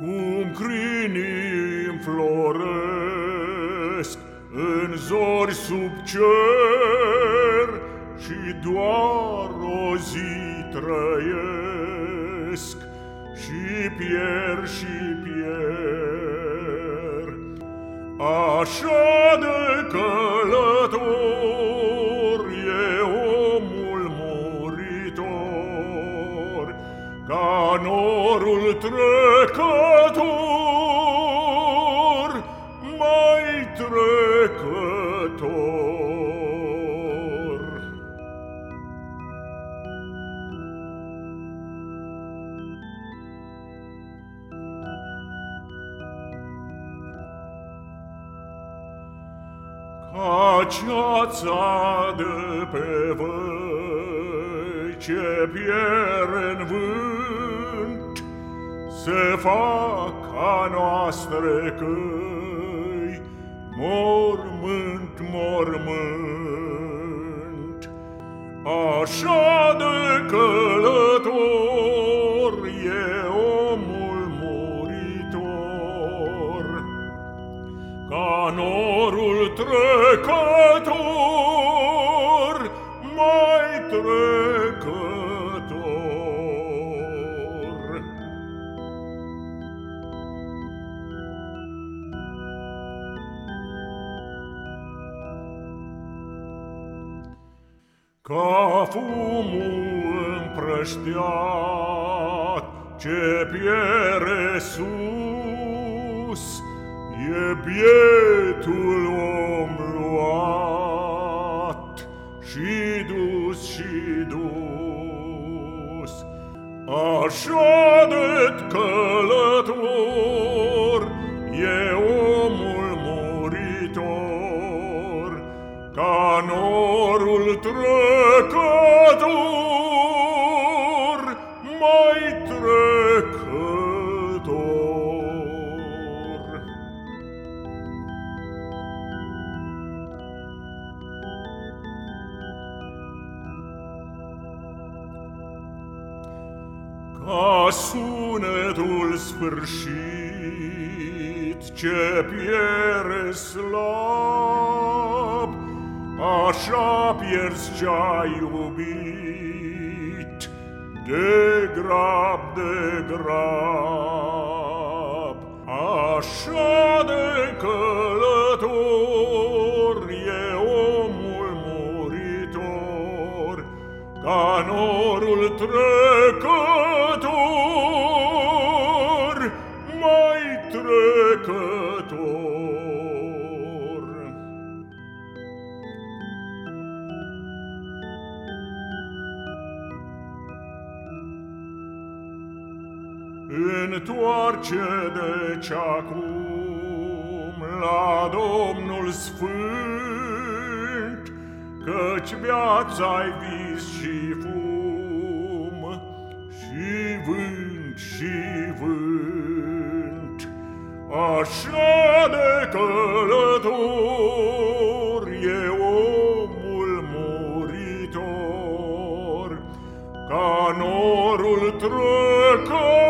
Cum crinii înfloresc în zori sub cer Și doar o zi trăiesc Și pierd și pierd Așa de călător e omul muritor Ca norul trecător Ca ceața de pe văi ce pierde în vânt, Se fac ca noastre căi, mormânt, mormânt. Așa de Ca norul trecător, mai trecător. Ca fumul împrășteat ce piere sus, E bietul om luat și dus și dus. Așa de călător e omul muritor, Ca norul trecător, mai trecător. Ca sunetul sfârșit ce piere slab, Așa pierzi ce-ai iubit, de grab, de grab. Așa de călător e omul muritor, Ca norul trecător, mai trecător. Întoarce deci acum la Domnul Sfânt, Căci viața-i vis și fum, Așa de călător e omul muritor, ca norul trăcător.